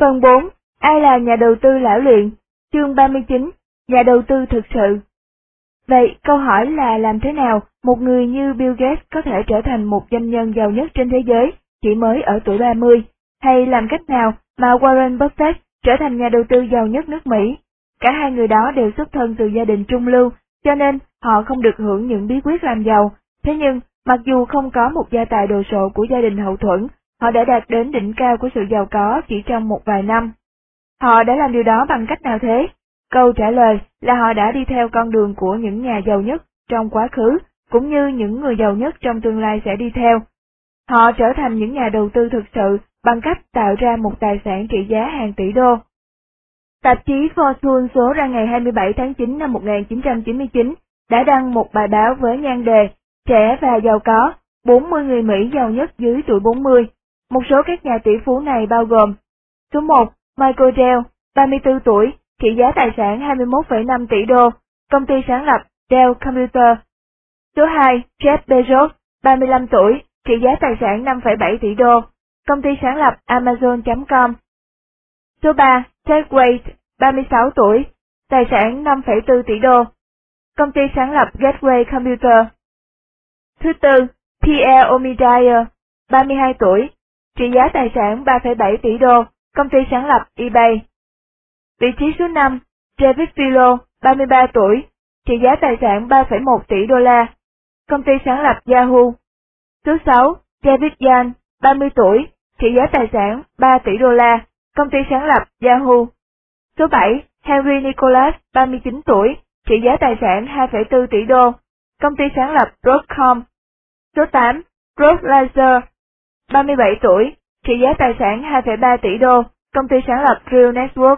Phần 4. Ai là nhà đầu tư lão luyện? Chương 39. Nhà đầu tư thực sự. Vậy, câu hỏi là làm thế nào một người như Bill Gates có thể trở thành một doanh nhân giàu nhất trên thế giới chỉ mới ở tuổi 30? Hay làm cách nào mà Warren Buffett trở thành nhà đầu tư giàu nhất nước Mỹ? Cả hai người đó đều xuất thân từ gia đình trung lưu, cho nên họ không được hưởng những bí quyết làm giàu. Thế nhưng, mặc dù không có một gia tài đồ sộ của gia đình hậu thuẫn, họ đã đạt đến đỉnh cao của sự giàu có chỉ trong một vài năm. Họ đã làm điều đó bằng cách nào thế? Câu trả lời là họ đã đi theo con đường của những nhà giàu nhất trong quá khứ, cũng như những người giàu nhất trong tương lai sẽ đi theo. Họ trở thành những nhà đầu tư thực sự bằng cách tạo ra một tài sản trị giá hàng tỷ đô. Tạp chí Fortune số ra ngày 27 tháng 9 năm 1999 đã đăng một bài báo với nhan đề Trẻ và giàu có, 40 người Mỹ giàu nhất dưới tuổi 40. Một số các nhà tỷ phú này bao gồm Số 1. Michael Dell, 34 tuổi, trị giá tài sản 21,5 tỷ đô, công ty sáng lập Dell Computer. Số 2. Jeff Bezos, 35 tuổi, trị giá tài sản 5,7 tỷ đô, công ty sáng lập Amazon.com. Số 3. Ted Wade, 36 tuổi, tài sản 5,4 tỷ đô, công ty sáng lập Gateway Computer. Thứ tư, Pierre Omidyar, 32 tuổi, trị giá tài sản 3,7 tỷ đô, công ty sáng lập eBay. Vị trí số 5, David Filo, 33 tuổi, trị giá tài sản 3,1 tỷ đô la, công ty sáng lập Yahoo. Số 6, David Yan, 30 tuổi, trị giá tài sản 3 tỷ đô la, công ty sáng lập Yahoo. Số 7, Henry Nicholas, 39 tuổi, trị giá tài sản 2,4 tỷ đô, công ty sáng lập Broadcom. Số 8, Rob Laser, 37 tuổi, trị giá tài sản 2,3 tỷ đô, công ty sáng lập Real Network.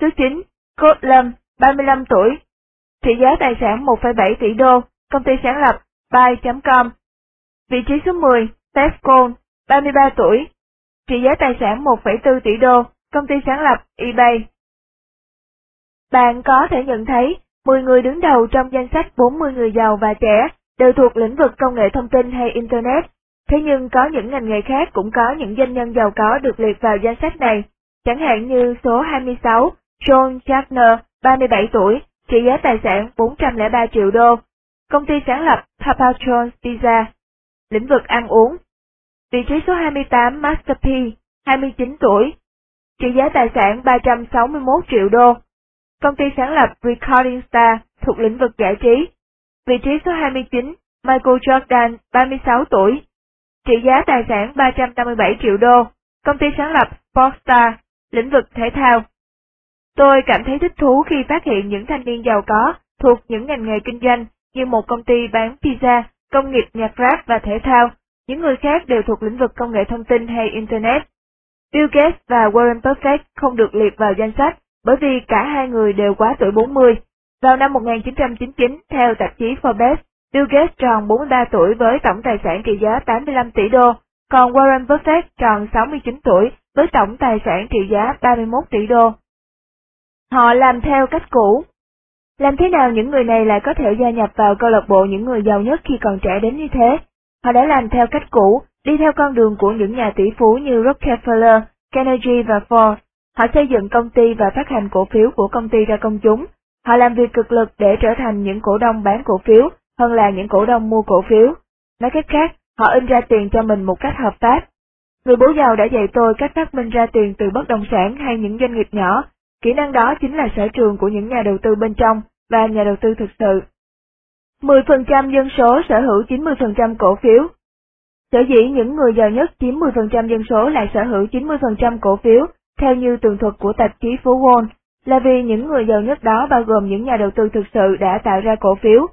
Thứ 9, Cốt Lâm, 35 tuổi, trị giá tài sản 1,7 tỷ đô, công ty sáng lập Buy.com. Vị trí số 10, Steph Cole, 33 tuổi, trị giá tài sản 1,4 tỷ đô, công ty sáng lập eBay. Bạn có thể nhận thấy, 10 người đứng đầu trong danh sách 40 người giàu và trẻ đều thuộc lĩnh vực công nghệ thông tin hay Internet. Thế nhưng có những ngành nghề khác cũng có những doanh nhân giàu có được liệt vào danh sách này, chẳng hạn như số 26, John Chapner, 37 tuổi, trị giá tài sản 403 triệu đô, công ty sáng lập Papa John's Pizza, lĩnh vực ăn uống. Vị trí số 28 Master P, 29 tuổi, trị giá tài sản 361 triệu đô, công ty sáng lập Recording Star thuộc lĩnh vực giải trí. Vị trí số 29 Michael Jordan, 36 tuổi, trị giá tài sản 357 triệu đô, công ty sáng lập Sportstar, lĩnh vực thể thao. Tôi cảm thấy thích thú khi phát hiện những thanh niên giàu có thuộc những ngành nghề kinh doanh như một công ty bán pizza, công nghiệp nhạc rap và thể thao, những người khác đều thuộc lĩnh vực công nghệ thông tin hay Internet. Bill Gates và Warren Buffett không được liệt vào danh sách bởi vì cả hai người đều quá tuổi 40. Vào năm 1999, theo tạp chí Forbes, Bill Gates tròn 43 tuổi với tổng tài sản trị giá 85 tỷ đô, còn Warren Buffett tròn 69 tuổi với tổng tài sản trị giá 31 tỷ đô. Họ làm theo cách cũ. Làm thế nào những người này lại có thể gia nhập vào câu lạc bộ những người giàu nhất khi còn trẻ đến như thế? Họ đã làm theo cách cũ, đi theo con đường của những nhà tỷ phú như Rockefeller, Carnegie và Ford. Họ xây dựng công ty và phát hành cổ phiếu của công ty ra công chúng. Họ làm việc cực lực để trở thành những cổ đông bán cổ phiếu hơn là những cổ đông mua cổ phiếu. Nói cách khác, họ in ra tiền cho mình một cách hợp pháp. Người bố giàu đã dạy tôi cách phát minh ra tiền từ bất động sản hay những doanh nghiệp nhỏ. Kỹ năng đó chính là sở trường của những nhà đầu tư bên trong và nhà đầu tư thực sự. 10% dân số sở hữu 90% cổ phiếu. Sở dĩ những người giàu nhất chiếm 10% dân số lại sở hữu 90% cổ phiếu, theo như tường thuật của tạp chí Phố Wall, là vì những người giàu nhất đó bao gồm những nhà đầu tư thực sự đã tạo ra cổ phiếu.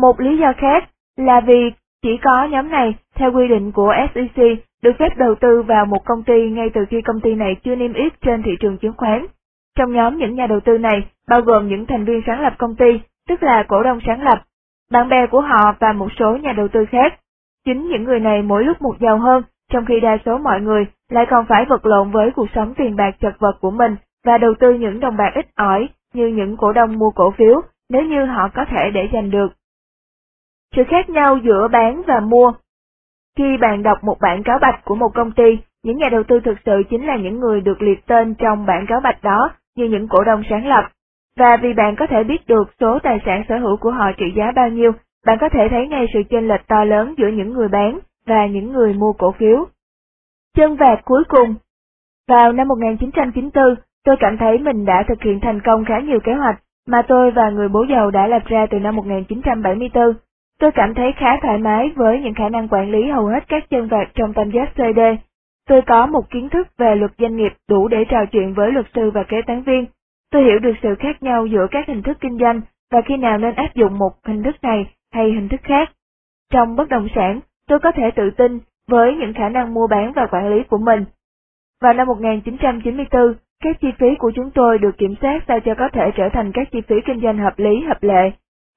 Một lý do khác là vì chỉ có nhóm này, theo quy định của SEC, được phép đầu tư vào một công ty ngay từ khi công ty này chưa niêm yết trên thị trường chứng khoán. Trong nhóm những nhà đầu tư này, bao gồm những thành viên sáng lập công ty, tức là cổ đông sáng lập, bạn bè của họ và một số nhà đầu tư khác. Chính những người này mỗi lúc một giàu hơn, trong khi đa số mọi người lại còn phải vật lộn với cuộc sống tiền bạc chật vật của mình và đầu tư những đồng bạc ít ỏi như những cổ đông mua cổ phiếu nếu như họ có thể để giành được. Sự khác nhau giữa bán và mua Khi bạn đọc một bản cáo bạch của một công ty những nhà đầu tư thực sự chính là những người được liệt tên trong bản cáo bạch đó như những cổ đông sáng lập. Và vì bạn có thể biết được số tài sản sở hữu của họ trị giá bao nhiêu, bạn có thể thấy ngay sự chênh lệch to lớn giữa những người bán và những người mua cổ phiếu. Chân vạc cuối cùng Vào năm 1994, tôi cảm thấy mình đã thực hiện thành công khá nhiều kế hoạch mà tôi và người bố giàu đã lập ra từ năm 1974. Tôi cảm thấy khá thoải mái với những khả năng quản lý hầu hết các chân vật trong tam giác CD. Tôi có một kiến thức về luật doanh nghiệp đủ để trò chuyện với luật sư và kế toán viên. Tôi hiểu được sự khác nhau giữa các hình thức kinh doanh và khi nào nên áp dụng một hình thức này hay hình thức khác. Trong bất động sản, tôi có thể tự tin với những khả năng mua bán và quản lý của mình. Vào năm 1994, các chi phí của chúng tôi được kiểm soát sao cho có thể trở thành các chi phí kinh doanh hợp lý, hợp lệ.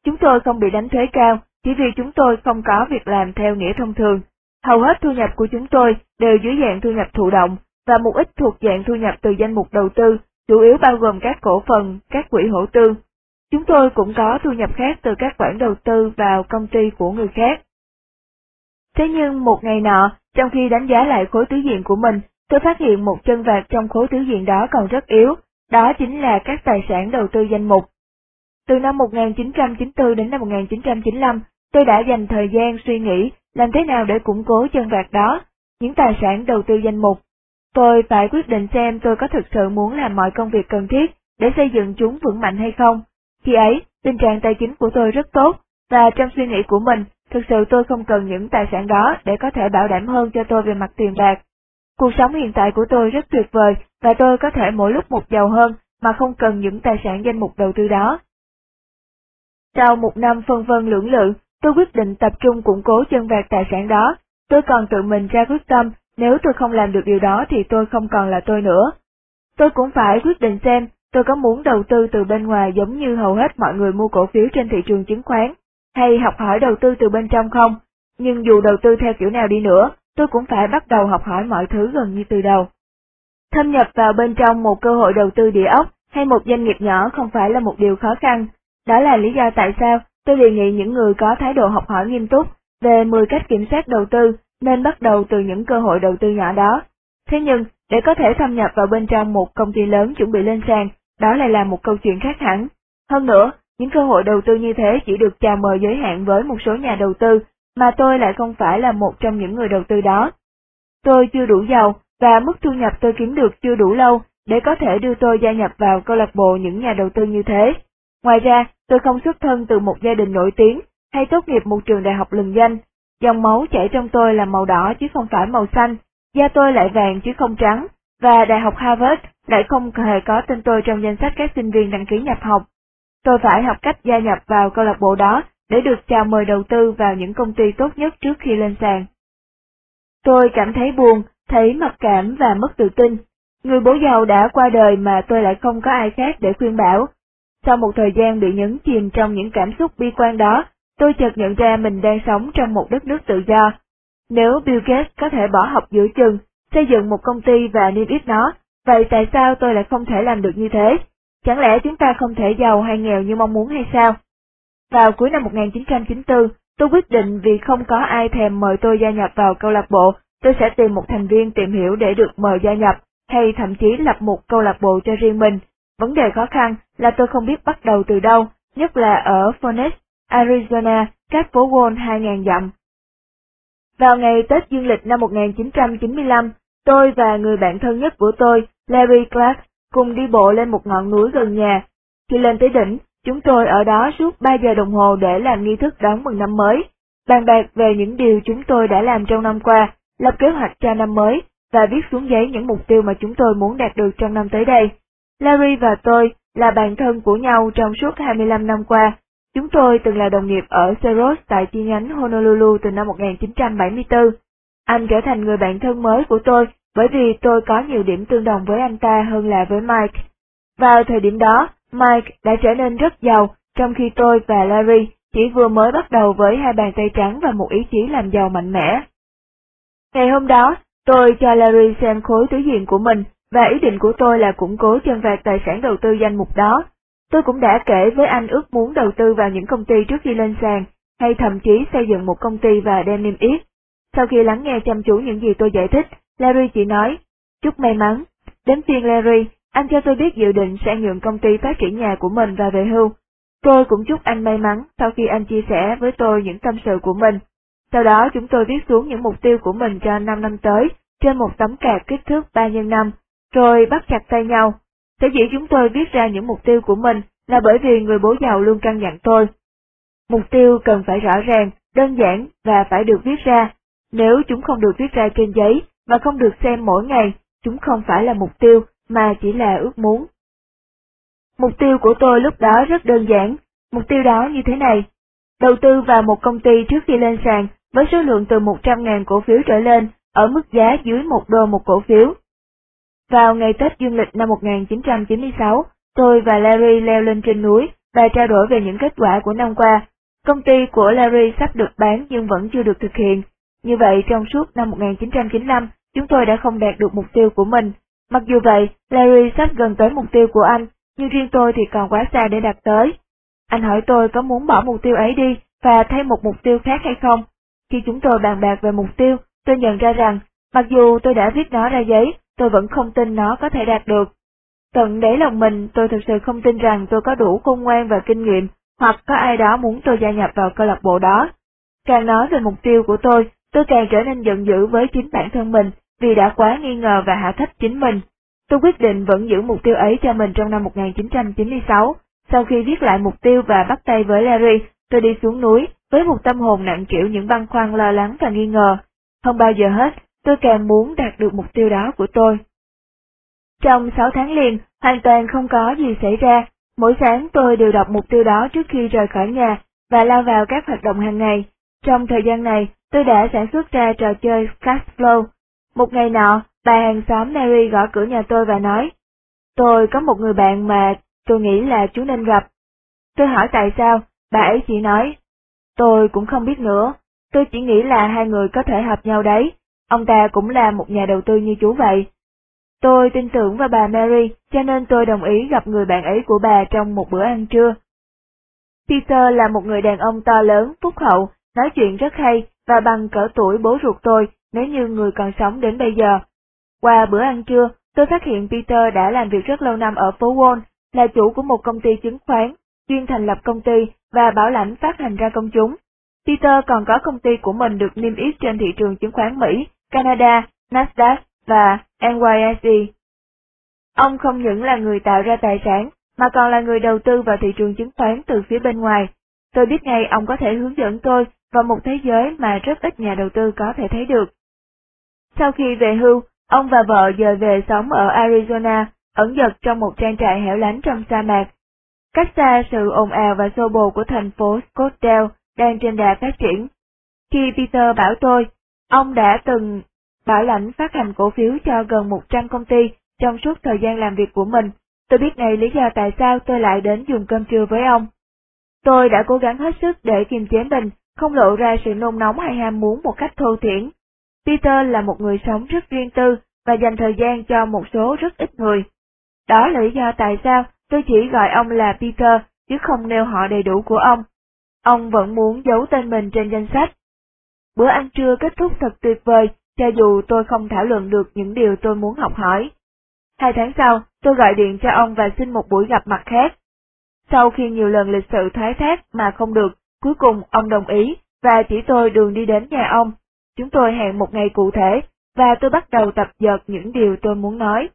Chúng tôi không bị đánh thuế cao, chỉ vì chúng tôi không có việc làm theo nghĩa thông thường. Hầu hết thu nhập của chúng tôi đều dưới dạng thu nhập thụ động, và một ít thuộc dạng thu nhập từ danh mục đầu tư, chủ yếu bao gồm các cổ phần, các quỹ hỗ tư. Chúng tôi cũng có thu nhập khác từ các khoản đầu tư vào công ty của người khác. Thế nhưng một ngày nọ, trong khi đánh giá lại khối tứ diện của mình, tôi phát hiện một chân vạc trong khối tứ diện đó còn rất yếu, đó chính là các tài sản đầu tư danh mục. Từ năm 1994 đến năm 1995, tôi đã dành thời gian suy nghĩ làm thế nào để củng cố chân vạc đó, những tài sản đầu tư danh mục. Tôi phải quyết định xem tôi có thực sự muốn làm mọi công việc cần thiết để xây dựng chúng vững mạnh hay không. Khi ấy, tình trạng tài chính của tôi rất tốt, và trong suy nghĩ của mình, thực sự tôi không cần những tài sản đó để có thể bảo đảm hơn cho tôi về mặt tiền bạc. Cuộc sống hiện tại của tôi rất tuyệt vời và tôi có thể mỗi lúc một giàu hơn mà không cần những tài sản danh mục đầu tư đó. Sau một năm phân vân lưỡng lự, tôi quyết định tập trung củng cố chân vạc tài sản đó. Tôi còn tự mình ra quyết tâm, nếu tôi không làm được điều đó thì tôi không còn là tôi nữa. Tôi cũng phải quyết định xem tôi có muốn đầu tư từ bên ngoài giống như hầu hết mọi người mua cổ phiếu trên thị trường chứng khoán, hay học hỏi đầu tư từ bên trong không. Nhưng dù đầu tư theo kiểu nào đi nữa, tôi cũng phải bắt đầu học hỏi mọi thứ gần như từ đầu. Thâm nhập vào bên trong một cơ hội đầu tư địa ốc hay một doanh nghiệp nhỏ không phải là một điều khó khăn. Đó là lý do tại sao tôi đề nghị những người có thái độ học hỏi nghiêm túc về 10 cách kiểm soát đầu tư nên bắt đầu từ những cơ hội đầu tư nhỏ đó. Thế nhưng, để có thể thâm nhập vào bên trong một công ty lớn chuẩn bị lên sàn, đó lại là một câu chuyện khác hẳn. Hơn nữa, những cơ hội đầu tư như thế chỉ được chào mời giới hạn với một số nhà đầu tư, mà tôi lại không phải là một trong những người đầu tư đó. Tôi chưa đủ giàu, và mức thu nhập tôi kiếm được chưa đủ lâu để có thể đưa tôi gia nhập vào câu lạc bộ những nhà đầu tư như thế. Ngoài ra, tôi không xuất thân từ một gia đình nổi tiếng, hay tốt nghiệp một trường đại học lừng danh. Dòng máu chảy trong tôi là màu đỏ chứ không phải màu xanh, da tôi lại vàng chứ không trắng, và Đại học Harvard lại không hề có tên tôi trong danh sách các sinh viên đăng ký nhập học. Tôi phải học cách gia nhập vào câu lạc bộ đó để được chào mời đầu tư vào những công ty tốt nhất trước khi lên sàn. Tôi cảm thấy buồn, thấy mặc cảm và mất tự tin. Người bố giàu đã qua đời mà tôi lại không có ai khác để khuyên bảo. Sau một thời gian bị nhấn chìm trong những cảm xúc bi quan đó, tôi chợt nhận ra mình đang sống trong một đất nước tự do. Nếu Bill Gates có thể bỏ học giữa chừng, xây dựng một công ty và niêm yết nó, vậy tại sao tôi lại không thể làm được như thế? Chẳng lẽ chúng ta không thể giàu hay nghèo như mong muốn hay sao? Vào cuối năm 1994, tôi quyết định vì không có ai thèm mời tôi gia nhập vào câu lạc bộ, tôi sẽ tìm một thành viên tìm hiểu để được mời gia nhập, hay thậm chí lập một câu lạc bộ cho riêng mình. Vấn đề khó khăn là tôi không biết bắt đầu từ đâu, nhất là ở Phoenix, Arizona, cách phố Wall 2.000 dặm. Vào ngày Tết Dương lịch năm 1995, tôi và người bạn thân nhất của tôi, Larry Clark, cùng đi bộ lên một ngọn núi gần nhà. Khi lên tới đỉnh, chúng tôi ở đó suốt 3 giờ đồng hồ để làm nghi thức đón mừng năm mới, bàn bạc về những điều chúng tôi đã làm trong năm qua, lập kế hoạch cho năm mới, và viết xuống giấy những mục tiêu mà chúng tôi muốn đạt được trong năm tới đây. Larry và tôi là bạn thân của nhau trong suốt 25 năm qua. Chúng tôi từng là đồng nghiệp ở Ceros tại chi nhánh Honolulu từ năm 1974. Anh trở thành người bạn thân mới của tôi bởi vì tôi có nhiều điểm tương đồng với anh ta hơn là với Mike. Vào thời điểm đó, Mike đã trở nên rất giàu, trong khi tôi và Larry chỉ vừa mới bắt đầu với hai bàn tay trắng và một ý chí làm giàu mạnh mẽ. Ngày hôm đó, tôi cho Larry xem khối tứ diện của mình, và ý định của tôi là củng cố chân vạc tài sản đầu tư danh mục đó. Tôi cũng đã kể với anh ước muốn đầu tư vào những công ty trước khi lên sàn, hay thậm chí xây dựng một công ty và đem niêm yết. Sau khi lắng nghe chăm chú những gì tôi giải thích, Larry chỉ nói, chúc may mắn. Đến phiên Larry, anh cho tôi biết dự định sẽ nhượng công ty phát triển nhà của mình và về hưu. Tôi cũng chúc anh may mắn sau khi anh chia sẻ với tôi những tâm sự của mình. Sau đó chúng tôi viết xuống những mục tiêu của mình cho 5 năm tới trên một tấm card kích thước 3 x 5, rồi bắt chặt tay nhau. Sở dĩ chúng tôi viết ra những mục tiêu của mình là bởi vì người bố giàu luôn căn dặn tôi. Mục tiêu cần phải rõ ràng, đơn giản và phải được viết ra. Nếu chúng không được viết ra trên giấy và không được xem mỗi ngày, chúng không phải là mục tiêu mà chỉ là ước muốn. Mục tiêu của tôi lúc đó rất đơn giản, mục tiêu đó như thế này. Đầu tư vào một công ty trước khi lên sàn với số lượng từ 100.000 cổ phiếu trở lên ở mức giá dưới 1 đô một cổ phiếu. Vào ngày Tết Dương lịch năm 1996, tôi và Larry leo lên trên núi và trao đổi về những kết quả của năm qua. Công ty của Larry sắp được bán nhưng vẫn chưa được thực hiện. Như vậy trong suốt năm 1995, chúng tôi đã không đạt được mục tiêu của mình. Mặc dù vậy, Larry sắp gần tới mục tiêu của anh, nhưng riêng tôi thì còn quá xa để đạt tới. Anh hỏi tôi có muốn bỏ mục tiêu ấy đi và thay một mục tiêu khác hay không. Khi chúng tôi bàn bạc về mục tiêu, tôi nhận ra rằng, mặc dù tôi đã viết nó ra giấy, tôi vẫn không tin nó có thể đạt được. Tận đáy lòng mình, tôi thực sự không tin rằng tôi có đủ khôn ngoan và kinh nghiệm, hoặc có ai đó muốn tôi gia nhập vào câu lạc bộ đó. Càng nói về mục tiêu của tôi, tôi càng trở nên giận dữ với chính bản thân mình, vì đã quá nghi ngờ và hạ thấp chính mình. Tôi quyết định vẫn giữ mục tiêu ấy cho mình trong năm 1996. Sau khi viết lại mục tiêu và bắt tay với Larry, tôi đi xuống núi, với một tâm hồn nặng trĩu những băn khoăn lo lắng và nghi ngờ. Không bao giờ hết, tôi càng muốn đạt được mục tiêu đó của tôi. Trong 6 tháng liền, hoàn toàn không có gì xảy ra. Mỗi sáng tôi đều đọc mục tiêu đó trước khi rời khỏi nhà và lao vào các hoạt động hàng ngày. Trong thời gian này, tôi đã sản xuất ra trò chơi Cashflow. Một ngày nọ, bà hàng xóm Mary gõ cửa nhà tôi và nói, tôi có một người bạn mà tôi nghĩ là chú nên gặp. Tôi hỏi tại sao, bà ấy chỉ nói, tôi cũng không biết nữa, tôi chỉ nghĩ là hai người có thể hợp nhau đấy, ông ta cũng là một nhà đầu tư như chú vậy. Tôi tin tưởng vào bà Mary, cho nên tôi đồng ý gặp người bạn ấy của bà trong một bữa ăn trưa. Peter là một người đàn ông to lớn, phúc hậu, nói chuyện rất hay và bằng cỡ tuổi bố ruột tôi nếu như người còn sống đến bây giờ. Qua bữa ăn trưa, tôi phát hiện Peter đã làm việc rất lâu năm ở phố Wall, là chủ của một công ty chứng khoán, chuyên thành lập công ty và bảo lãnh phát hành ra công chúng. Peter còn có công ty của mình được niêm yết trên thị trường chứng khoán Mỹ, Canada, Nasdaq và NYSE. Ông không những là người tạo ra tài sản, mà còn là người đầu tư vào thị trường chứng khoán từ phía bên ngoài. Tôi biết ngay ông có thể hướng dẫn tôi vào một thế giới mà rất ít nhà đầu tư có thể thấy được. Sau khi về hưu, ông và vợ dời về sống ở Arizona, ẩn dật trong một trang trại hẻo lánh trong sa mạc. Cách xa sự ồn ào và xô bồ của thành phố Scottsdale đang trên đà phát triển. Khi Peter bảo tôi, ông đã từng bảo lãnh phát hành cổ phiếu cho gần 100 công ty trong suốt thời gian làm việc của mình, tôi biết ngay lý do tại sao tôi lại đến dùng cơm trưa với ông. Tôi đã cố gắng hết sức để kiềm chế mình, không lộ ra sự nôn nóng hay ham muốn một cách thô thiển. Peter là một người sống rất riêng tư và dành thời gian cho một số rất ít người. Đó là lý do tại sao tôi chỉ gọi ông là Peter chứ không nêu họ đầy đủ của ông. Ông vẫn muốn giấu tên mình trên danh sách. Bữa ăn trưa kết thúc thật tuyệt vời, cho dù tôi không thảo luận được những điều tôi muốn học hỏi. Hai tháng sau, tôi gọi điện cho ông và xin một buổi gặp mặt khác. Sau khi nhiều lần lịch sự thoái thác mà không được, cuối cùng ông đồng ý và chỉ tôi đường đi đến nhà ông. Chúng tôi hẹn một ngày cụ thể và tôi bắt đầu tập dợt những điều tôi muốn nói.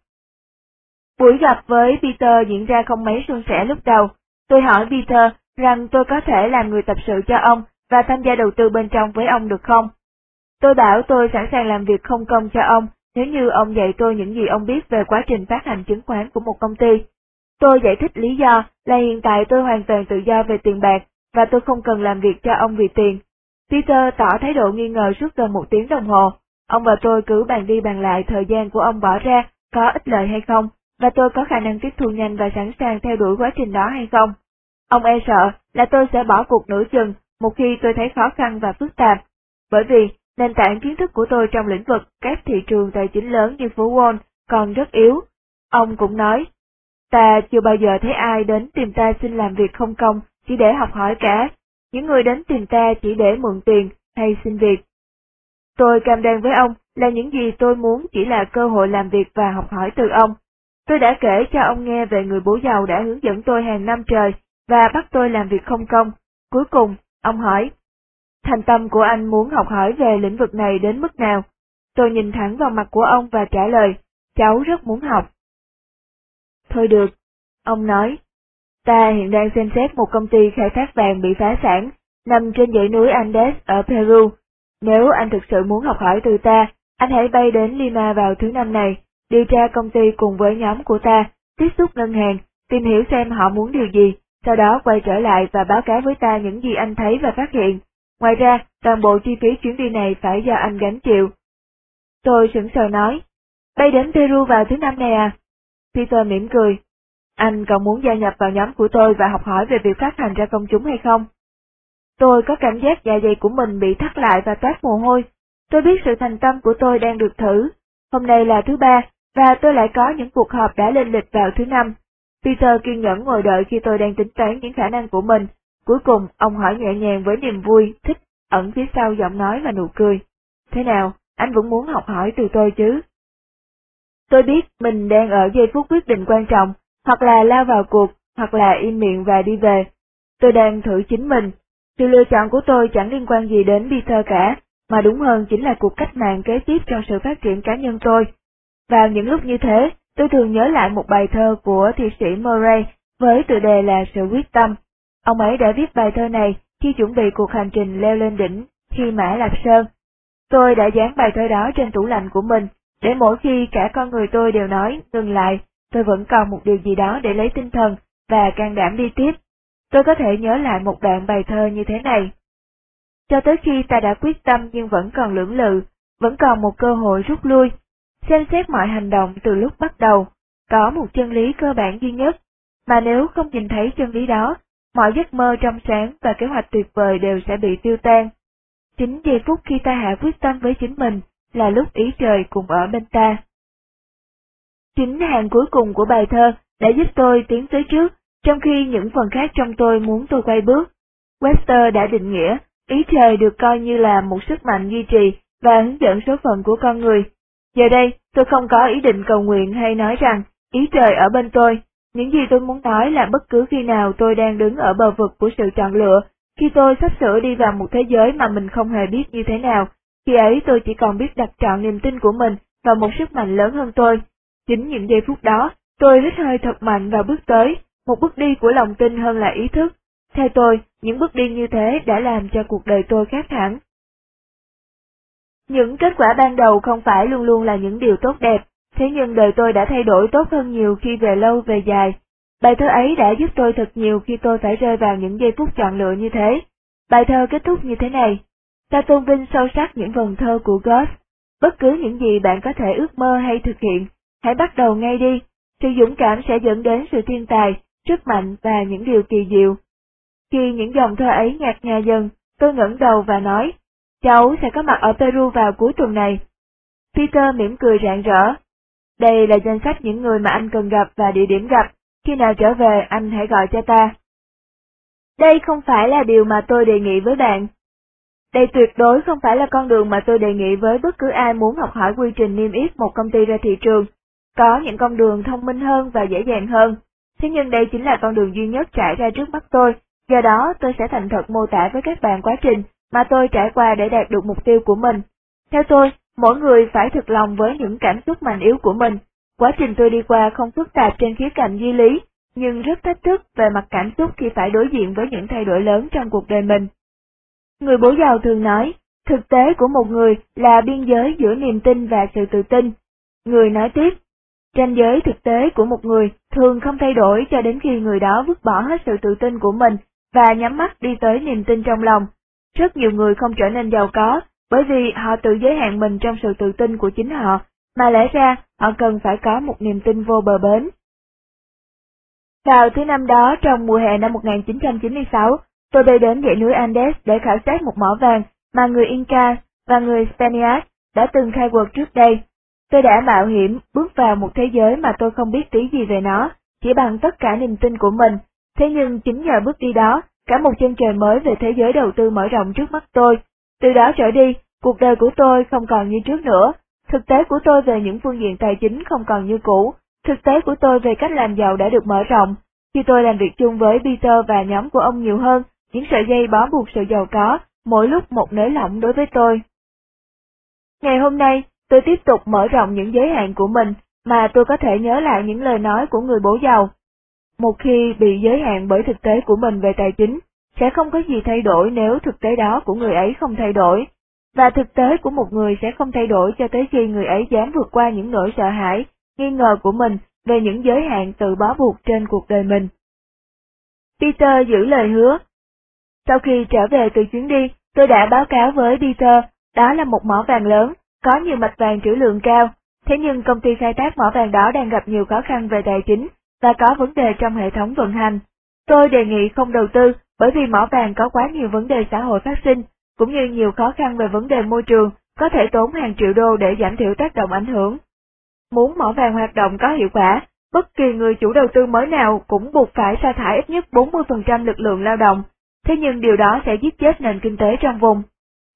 Buổi gặp với Peter diễn ra không mấy suôn sẻ lúc đầu. Tôi hỏi Peter rằng tôi có thể làm người tập sự cho ông và tham gia đầu tư bên trong với ông được không? Tôi bảo tôi sẵn sàng làm việc không công cho ông nếu như ông dạy tôi những gì ông biết về quá trình phát hành chứng khoán của một công ty. Tôi giải thích lý do là hiện tại tôi hoàn toàn tự do về tiền bạc và tôi không cần làm việc cho ông vì tiền. Peter tỏ thái độ nghi ngờ suốt gần một tiếng đồng hồ. Ông và tôi cứ bàn đi bàn lại thời gian của ông bỏ ra có ích lợi hay không, và tôi có khả năng tiếp thu nhanh và sẵn sàng theo đuổi quá trình đó hay không. Ông e sợ là tôi sẽ bỏ cuộc nửa chừng một khi tôi thấy khó khăn và phức tạp, bởi vì nền tảng kiến thức của tôi trong lĩnh vực các thị trường tài chính lớn như phố Wall còn rất yếu. Ông cũng nói, ta chưa bao giờ thấy ai đến tìm ta xin làm việc không công chỉ để học hỏi cả, những người đến tìm ta chỉ để mượn tiền hay xin việc. Tôi cam đoan với ông là những gì tôi muốn chỉ là cơ hội làm việc và học hỏi từ ông. Tôi đã kể cho ông nghe về người bố giàu đã hướng dẫn tôi hàng năm trời và bắt tôi làm việc không công. Cuối cùng, ông hỏi, thành tâm của anh muốn học hỏi về lĩnh vực này đến mức nào? Tôi nhìn thẳng vào mặt của ông và trả lời, cháu rất muốn học. Thôi được, ông nói, ta hiện đang xem xét một công ty khai thác vàng bị phá sản, nằm trên dãy núi Andes ở Peru. Nếu anh thực sự muốn học hỏi từ ta, anh hãy bay đến Lima vào thứ năm này, điều tra công ty cùng với nhóm của ta, tiếp xúc ngân hàng, tìm hiểu xem họ muốn điều gì, sau đó quay trở lại và báo cáo với ta những gì anh thấy và phát hiện. Ngoài ra, toàn bộ chi phí chuyến đi này phải do anh gánh chịu. Tôi sững sờ nói, bay đến Peru vào thứ năm này à? Peter mỉm cười. Anh còn muốn gia nhập vào nhóm của tôi và học hỏi về việc phát hành ra công chúng hay không? Tôi có cảm giác dạ dày của mình bị thắt lại và toát mồ hôi. Tôi biết sự thành tâm của tôi đang được thử. Hôm nay là thứ ba, và tôi lại có những cuộc họp đã lên lịch vào thứ năm. Peter kiên nhẫn ngồi đợi khi tôi đang tính toán những khả năng của mình. Cuối cùng, ông hỏi nhẹ nhàng với niềm vui, thích, ẩn phía sau giọng nói và nụ cười. Thế nào, anh vẫn muốn học hỏi từ tôi chứ? Tôi biết mình đang ở giây phút quyết định quan trọng, hoặc là lao vào cuộc, hoặc là im miệng và đi về. Tôi đang thử chính mình. Sự lựa chọn của tôi chẳng liên quan gì đến Peter cả, mà đúng hơn chính là cuộc cách mạng kế tiếp trong sự phát triển cá nhân tôi. Vào những lúc như thế, tôi thường nhớ lại một bài thơ của thi sĩ Murray với tựa đề là Sự quyết tâm. Ông ấy đã viết bài thơ này khi chuẩn bị cuộc hành trình leo lên đỉnh khi Mã Lạp Sơn. Tôi đã dán bài thơ đó trên tủ lạnh của mình, để mỗi khi cả con người tôi đều nói ngừng lại, tôi vẫn còn một điều gì đó để lấy tinh thần và can đảm đi tiếp. Tôi có thể nhớ lại một đoạn bài thơ như thế này. Cho tới khi ta đã quyết tâm nhưng vẫn còn lưỡng lự, vẫn còn một cơ hội rút lui, xem xét mọi hành động từ lúc bắt đầu, có một chân lý cơ bản duy nhất, mà nếu không nhìn thấy chân lý đó, mọi giấc mơ trong sáng và kế hoạch tuyệt vời đều sẽ bị tiêu tan. Chính giây phút khi ta hạ quyết tâm với chính mình là lúc ý trời cùng ở bên ta. Chính hàng cuối cùng của bài thơ đã giúp tôi tiến tới trước, trong khi những phần khác trong tôi muốn tôi quay bước. Webster đã định nghĩa, ý trời được coi như là một sức mạnh duy trì và hướng dẫn số phận của con người. Giờ đây, tôi không có ý định cầu nguyện hay nói rằng, ý trời ở bên tôi. Những gì tôi muốn nói là bất cứ khi nào tôi đang đứng ở bờ vực của sự chọn lựa, khi tôi sắp sửa đi vào một thế giới mà mình không hề biết như thế nào, khi ấy tôi chỉ còn biết đặt trọn niềm tin của mình vào một sức mạnh lớn hơn tôi. Chính những giây phút đó, tôi hít hơi thật mạnh và bước tới, một bước đi của lòng tin hơn là ý thức. Theo tôi, những bước đi như thế đã làm cho cuộc đời tôi khác hẳn. Những kết quả ban đầu không phải luôn luôn là những điều tốt đẹp, thế nhưng đời tôi đã thay đổi tốt hơn nhiều khi về lâu về dài. Bài thơ ấy đã giúp tôi thật nhiều khi tôi phải rơi vào những giây phút chọn lựa như thế. Bài thơ kết thúc như thế này. Ta tôn vinh sâu sắc những vần thơ của Goethe. Bất cứ những gì bạn có thể ước mơ hay thực hiện, hãy bắt đầu ngay đi. Sự dũng cảm sẽ dẫn đến sự thiên tài, sức mạnh và những điều kỳ diệu. Khi những dòng thơ ấy nhạt nhà dần, tôi ngẩng đầu và nói, cháu sẽ có mặt ở Peru vào cuối tuần này. Peter mỉm cười rạng rỡ. Đây là danh sách những người mà anh cần gặp và địa điểm gặp, khi nào trở về anh hãy gọi cho ta. Đây không phải là điều mà tôi đề nghị với bạn, đây tuyệt đối không phải là con đường mà tôi đề nghị với bất cứ ai muốn học hỏi quy trình niêm yết một công ty ra thị trường. Có những con đường thông minh hơn và dễ dàng hơn. Thế nhưng đây chính là con đường duy nhất trải ra trước mắt tôi, do đó tôi sẽ thành thật mô tả với các bạn quá trình mà tôi trải qua để đạt được mục tiêu của mình. Theo tôi, mỗi người phải thực lòng với những cảm xúc mạnh yếu của mình. Quá trình tôi đi qua không phức tạp trên khía cạnh duy lý, nhưng rất thách thức về mặt cảm xúc khi phải đối diện với những thay đổi lớn trong cuộc đời mình. Người bố giàu thường nói, thực tế của một người là biên giới giữa niềm tin và sự tự tin. Người nói tiếp, ranh giới thực tế của một người thường không thay đổi cho đến khi người đó vứt bỏ hết sự tự tin của mình và nhắm mắt đi tới niềm tin trong lòng. Rất nhiều người không trở nên giàu có bởi vì họ tự giới hạn mình trong sự tự tin của chính họ, mà lẽ ra họ cần phải có một niềm tin vô bờ bến. Vào thứ năm đó trong mùa hè năm 1996, Tôi bay đến dãy núi Andes để khảo sát một mỏ vàng mà người Inca và người Spaniard đã từng khai quật trước đây. Tôi đã mạo hiểm bước vào một thế giới mà tôi không biết tí gì về nó, chỉ bằng tất cả niềm tin của mình. Thế nhưng chính nhờ bước đi đó, cả một chân trời mới về thế giới đầu tư mở rộng trước mắt tôi. Từ đó trở đi, cuộc đời của tôi không còn như trước nữa, Thực tế của tôi về những phương diện tài chính không còn như cũ, thực tế của tôi về cách làm giàu đã được mở rộng. Khi tôi làm việc chung với Peter và nhóm của ông nhiều hơn, những sợi dây bó buộc sự giàu có, mỗi lúc một nới lỏng đối với tôi. Ngày hôm nay, tôi tiếp tục mở rộng những giới hạn của mình, mà tôi có thể nhớ lại những lời nói của người bố giàu. Một khi bị giới hạn bởi thực tế của mình về tài chính, sẽ không có gì thay đổi nếu thực tế đó của người ấy không thay đổi, và thực tế của một người sẽ không thay đổi cho tới khi người ấy dám vượt qua những nỗi sợ hãi, nghi ngờ của mình về những giới hạn tự bó buộc trên cuộc đời mình. Peter giữ lời hứa. Sau khi trở về từ chuyến đi, tôi đã báo cáo với Peter, đó là một mỏ vàng lớn, có nhiều mạch vàng trữ lượng cao, thế nhưng công ty khai thác mỏ vàng đó đang gặp nhiều khó khăn về tài chính và có vấn đề trong hệ thống vận hành. Tôi đề nghị không đầu tư bởi vì mỏ vàng có quá nhiều vấn đề xã hội phát sinh, cũng như nhiều khó khăn về vấn đề môi trường, có thể tốn hàng triệu đô để giảm thiểu tác động ảnh hưởng. Muốn mỏ vàng hoạt động có hiệu quả, bất kỳ người chủ đầu tư mới nào cũng buộc phải sa thải ít nhất 40% lực lượng lao động, thế nhưng điều đó sẽ giết chết nền kinh tế trong vùng.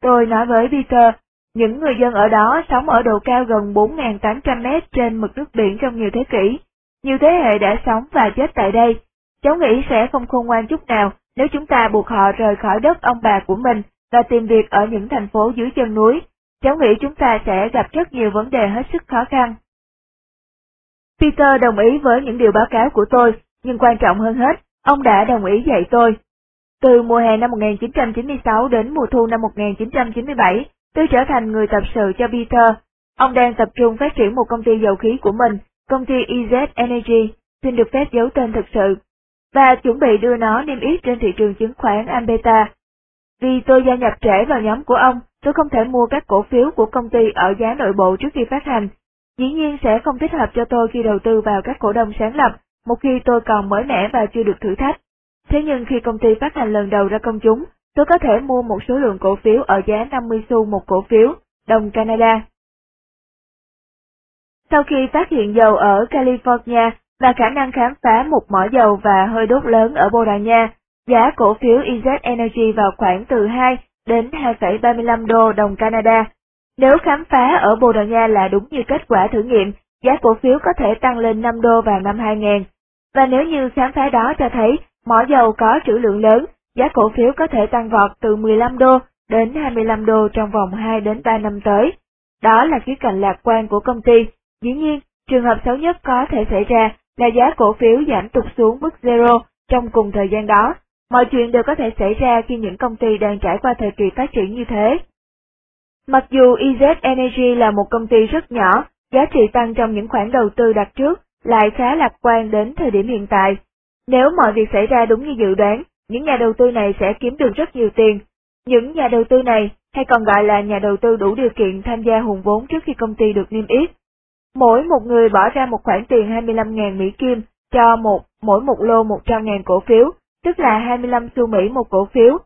Tôi nói với Peter, những người dân ở đó sống ở độ cao gần 4.800 mét trên mực nước biển trong nhiều thế kỷ. Nhiều thế hệ đã sống và chết tại đây. Cháu nghĩ sẽ không khôn ngoan chút nào nếu chúng ta buộc họ rời khỏi đất ông bà của mình và tìm việc ở những thành phố dưới chân núi. Cháu nghĩ chúng ta sẽ gặp rất nhiều vấn đề hết sức khó khăn. Peter đồng ý với những điều báo cáo của tôi, nhưng quan trọng hơn hết, ông đã đồng ý dạy tôi. Từ mùa hè năm 1996 đến mùa thu năm 1997, tôi trở thành người tập sự cho Peter. Ông đang tập trung phát triển một công ty dầu khí của mình, công ty EZ Energy, xin được phép giấu tên thực sự, và chuẩn bị đưa nó niêm yết trên thị trường chứng khoán Ambeta. Vì tôi gia nhập trễ vào nhóm của ông, tôi không thể mua các cổ phiếu của công ty ở giá nội bộ trước khi phát hành, Dĩ nhiên sẽ không thích hợp cho tôi khi đầu tư vào các cổ đông sáng lập, một khi tôi còn mới mẻ và chưa được thử thách. Thế nhưng khi công ty phát hành lần đầu ra công chúng, tôi có thể mua một số lượng cổ phiếu ở giá 50 xu một cổ phiếu, đồng Canada. Sau khi phát hiện dầu ở California và khả năng khám phá một mỏ dầu và hơi đốt lớn ở Bồ Đào Nha, giá cổ phiếu EZ Energy vào khoảng từ 2 đến 2,35 đô đồng Canada nếu khám phá ở Bồ Đào Nha là đúng như kết quả thử nghiệm, giá cổ phiếu có thể tăng lên 5 đô vào năm 2000. Và nếu như khám phá đó cho thấy mỏ dầu có trữ lượng lớn, giá cổ phiếu có thể tăng vọt từ 15 đô đến 25 đô trong vòng 2 đến 3 năm tới. Đó là khía cạnh lạc quan của công ty. Dĩ nhiên, trường hợp xấu nhất có thể xảy ra là giá cổ phiếu giảm tụt xuống mức zero trong cùng thời gian đó. Mọi chuyện đều có thể xảy ra khi những công ty đang trải qua thời kỳ phát triển như thế. Mặc dù EZ Energy là một công ty rất nhỏ, giá trị tăng trong những khoản đầu tư đặt trước lại khá lạc quan đến thời điểm hiện tại. Nếu mọi việc xảy ra đúng như dự đoán, những nhà đầu tư này sẽ kiếm được rất nhiều tiền. Những nhà đầu tư này, hay còn gọi là nhà đầu tư đủ điều kiện tham gia hùn vốn trước khi công ty được niêm yết. Mỗi một người bỏ ra một khoản tiền 25.000 Mỹ Kim cho một mỗi một lô 100.000 cổ phiếu, tức là 25 xu Mỹ một cổ phiếu.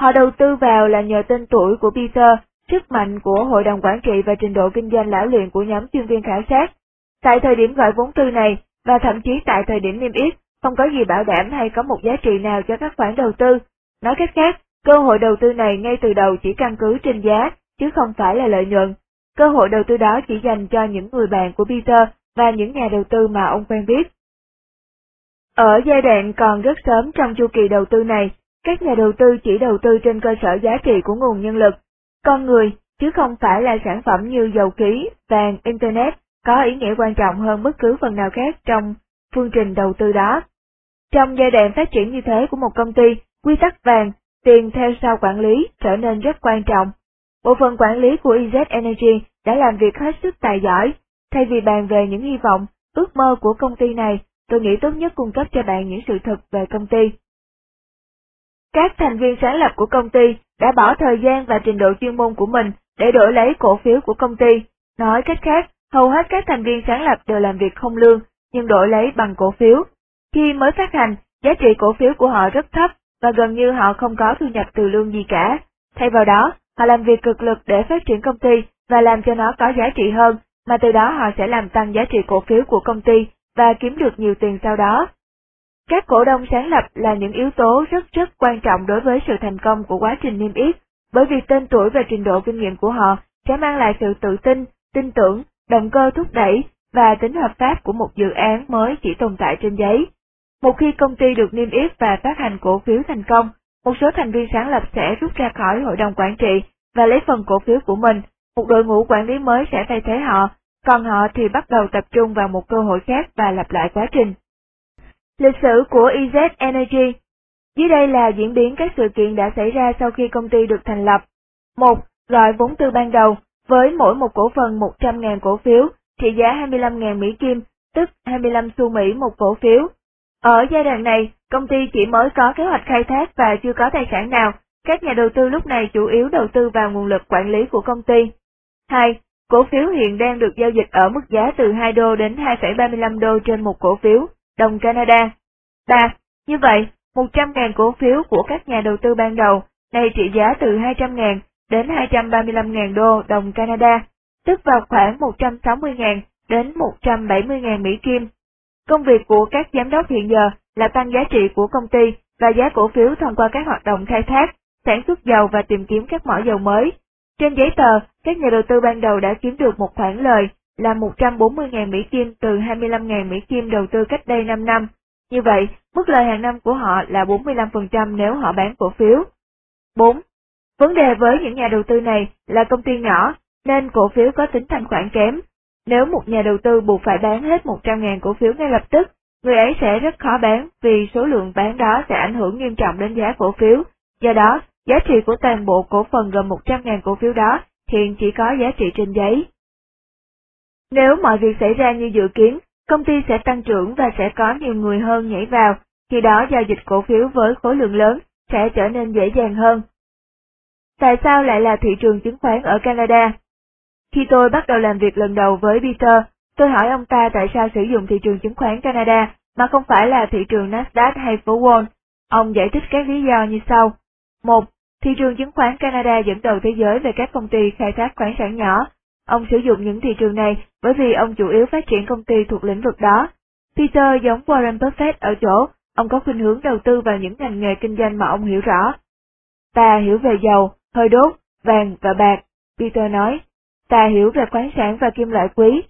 Họ đầu tư vào là nhờ tên tuổi của Peter sức mạnh của hội đồng quản trị và trình độ kinh doanh lão luyện của nhóm chuyên viên khảo sát. Tại thời điểm gọi vốn tư này, và thậm chí tại thời điểm niêm yết, không có gì bảo đảm hay có một giá trị nào cho các khoản đầu tư. Nói cách khác, cơ hội đầu tư này ngay từ đầu chỉ căn cứ trên giá, chứ không phải là lợi nhuận. Cơ hội đầu tư đó chỉ dành cho những người bạn của Peter và những nhà đầu tư mà ông quen biết. Ở giai đoạn còn rất sớm trong chu kỳ đầu tư này, các nhà đầu tư chỉ đầu tư trên cơ sở giá trị của nguồn nhân lực, con người, chứ không phải là sản phẩm như dầu khí, vàng, Internet, có ý nghĩa quan trọng hơn bất cứ phần nào khác trong phương trình đầu tư đó. Trong giai đoạn phát triển như thế của một công ty, quy tắc vàng, tiền theo sau quản lý trở nên rất quan trọng. Bộ phận quản lý của EZ Energy đã làm việc hết sức tài giỏi. Thay vì bàn về những hy vọng, ước mơ của công ty này, tôi nghĩ tốt nhất cung cấp cho bạn những sự thật về công ty. Các thành viên sáng lập của công ty đã bỏ thời gian và trình độ chuyên môn của mình để đổi lấy cổ phiếu của công ty. Nói cách khác, hầu hết các thành viên sáng lập đều làm việc không lương, nhưng đổi lấy bằng cổ phiếu. Khi mới phát hành, giá trị cổ phiếu của họ rất thấp và gần như họ không có thu nhập từ lương gì cả. Thay vào đó, họ làm việc cực lực để phát triển công ty và làm cho nó có giá trị hơn, mà từ đó họ sẽ làm tăng giá trị cổ phiếu của công ty và kiếm được nhiều tiền sau đó. Các cổ đông sáng lập là những yếu tố rất rất quan trọng đối với sự thành công của quá trình niêm yết, bởi vì tên tuổi và trình độ kinh nghiệm của họ sẽ mang lại sự tự tin tin tưởng, động cơ thúc đẩy và tính hợp pháp của một dự án mới chỉ tồn tại trên giấy. Một khi công ty được niêm yết và phát hành cổ phiếu thành công, một số thành viên sáng lập sẽ rút ra khỏi hội đồng quản trị và lấy phần cổ phiếu của mình, một đội ngũ quản lý mới sẽ thay thế họ, còn họ thì bắt đầu tập trung vào một cơ hội khác và lặp lại quá trình. Lịch sử của EZ Energy Dưới đây là diễn biến các sự kiện đã xảy ra sau khi công ty được thành lập. 1. Gọi vốn tư ban đầu, với mỗi một cổ phần 100.000 cổ phiếu, trị giá 25.000 Mỹ Kim, tức 25 xu Mỹ một cổ phiếu. Ở giai đoạn này, công ty chỉ mới có kế hoạch khai thác và chưa có tài sản nào, các nhà đầu tư lúc này chủ yếu đầu tư vào nguồn lực quản lý của công ty. 2. Cổ phiếu hiện đang được giao dịch ở mức giá từ 2 đô đến 2,35 đô trên một cổ phiếu, đồng Canada. 3. Như vậy, 100.000 cổ phiếu của các nhà đầu tư ban đầu, này trị giá từ 200.000 đến 235.000 đô đồng Canada, tức vào khoảng 160.000 đến 170.000 Mỹ Kim. Công việc của các giám đốc hiện giờ là tăng giá trị của công ty và giá cổ phiếu thông qua các hoạt động khai thác, sản xuất dầu và tìm kiếm các mỏ dầu mới. Trên giấy tờ, các nhà đầu tư ban đầu đã kiếm được một khoản lời là 140.000 Mỹ Kim từ 25.000 Mỹ Kim đầu tư cách đây 5 năm. Như vậy, mức lời hàng năm của họ là 45% nếu họ bán cổ phiếu. 4. Vấn đề với những nhà đầu tư này là công ty nhỏ, nên cổ phiếu có tính thanh khoản kém. Nếu một nhà đầu tư buộc phải bán hết 100.000 cổ phiếu ngay lập tức, người ấy sẽ rất khó bán vì số lượng bán đó sẽ ảnh hưởng nghiêm trọng đến giá cổ phiếu. Do đó, giá trị của toàn bộ cổ phần gồm 100.000 cổ phiếu đó hiện chỉ có giá trị trên giấy. Nếu mọi việc xảy ra như dự kiến, công ty sẽ tăng trưởng và sẽ có nhiều người hơn nhảy vào, khi đó giao dịch cổ phiếu với khối lượng lớn sẽ trở nên dễ dàng hơn. Tại sao lại là thị trường chứng khoán ở Canada? Khi tôi bắt đầu làm việc lần đầu với Peter, tôi hỏi ông ta tại sao sử dụng thị trường chứng khoán Canada mà không phải là thị trường Nasdaq hay phố Wall. Ông giải thích các lý do như sau. 1. Thị trường chứng khoán Canada dẫn đầu thế giới về các công ty khai thác khoáng sản nhỏ. Ông sử dụng những thị trường này bởi vì ông chủ yếu phát triển công ty thuộc lĩnh vực đó. Peter giống Warren Buffett ở chỗ, ông có khuynh hướng đầu tư vào những ngành nghề kinh doanh mà ông hiểu rõ. Ta hiểu về dầu, hơi đốt, vàng và bạc, Peter nói. Ta hiểu về khoáng sản và kim loại quý.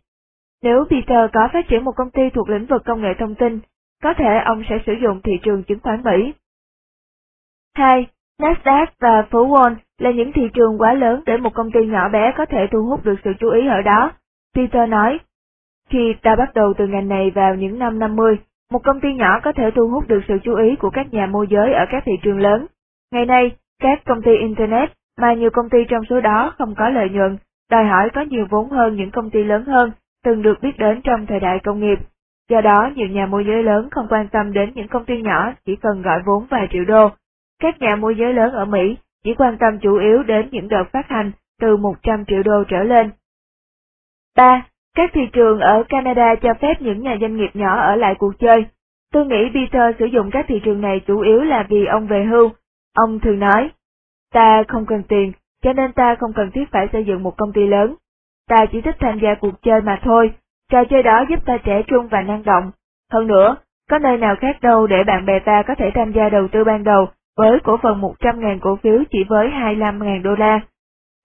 Nếu Peter có phát triển một công ty thuộc lĩnh vực công nghệ thông tin, có thể ông sẽ sử dụng thị trường chứng khoán Mỹ. 2. Nasdaq và phố Wall là những thị trường quá lớn để một công ty nhỏ bé có thể thu hút được sự chú ý ở đó. Peter nói, khi ta bắt đầu từ ngành này vào những năm 50, một công ty nhỏ có thể thu hút được sự chú ý của các nhà môi giới ở các thị trường lớn. Ngày nay, các công ty Internet, mà nhiều công ty trong số đó không có lợi nhuận, đòi hỏi có nhiều vốn hơn những công ty lớn hơn, từng được biết đến trong thời đại công nghiệp. Do đó, nhiều nhà môi giới lớn không quan tâm đến những công ty nhỏ chỉ cần gọi vốn vài triệu đô. Các nhà môi giới lớn ở Mỹ chỉ quan tâm chủ yếu đến những đợt phát hành từ 100 triệu đô trở lên. 3. Các thị trường ở Canada cho phép những nhà doanh nghiệp nhỏ ở lại cuộc chơi. Tôi nghĩ Peter sử dụng các thị trường này chủ yếu là vì ông về hưu. Ông thường nói, ta không cần tiền, cho nên ta không cần thiết phải xây dựng một công ty lớn. Ta chỉ thích tham gia cuộc chơi mà thôi, trò chơi đó giúp ta trẻ trung và năng động. Hơn nữa, có nơi nào khác đâu để bạn bè ta có thể tham gia đầu tư ban đầu với cổ phần 100.000 cổ phiếu chỉ với 25.000 đô la.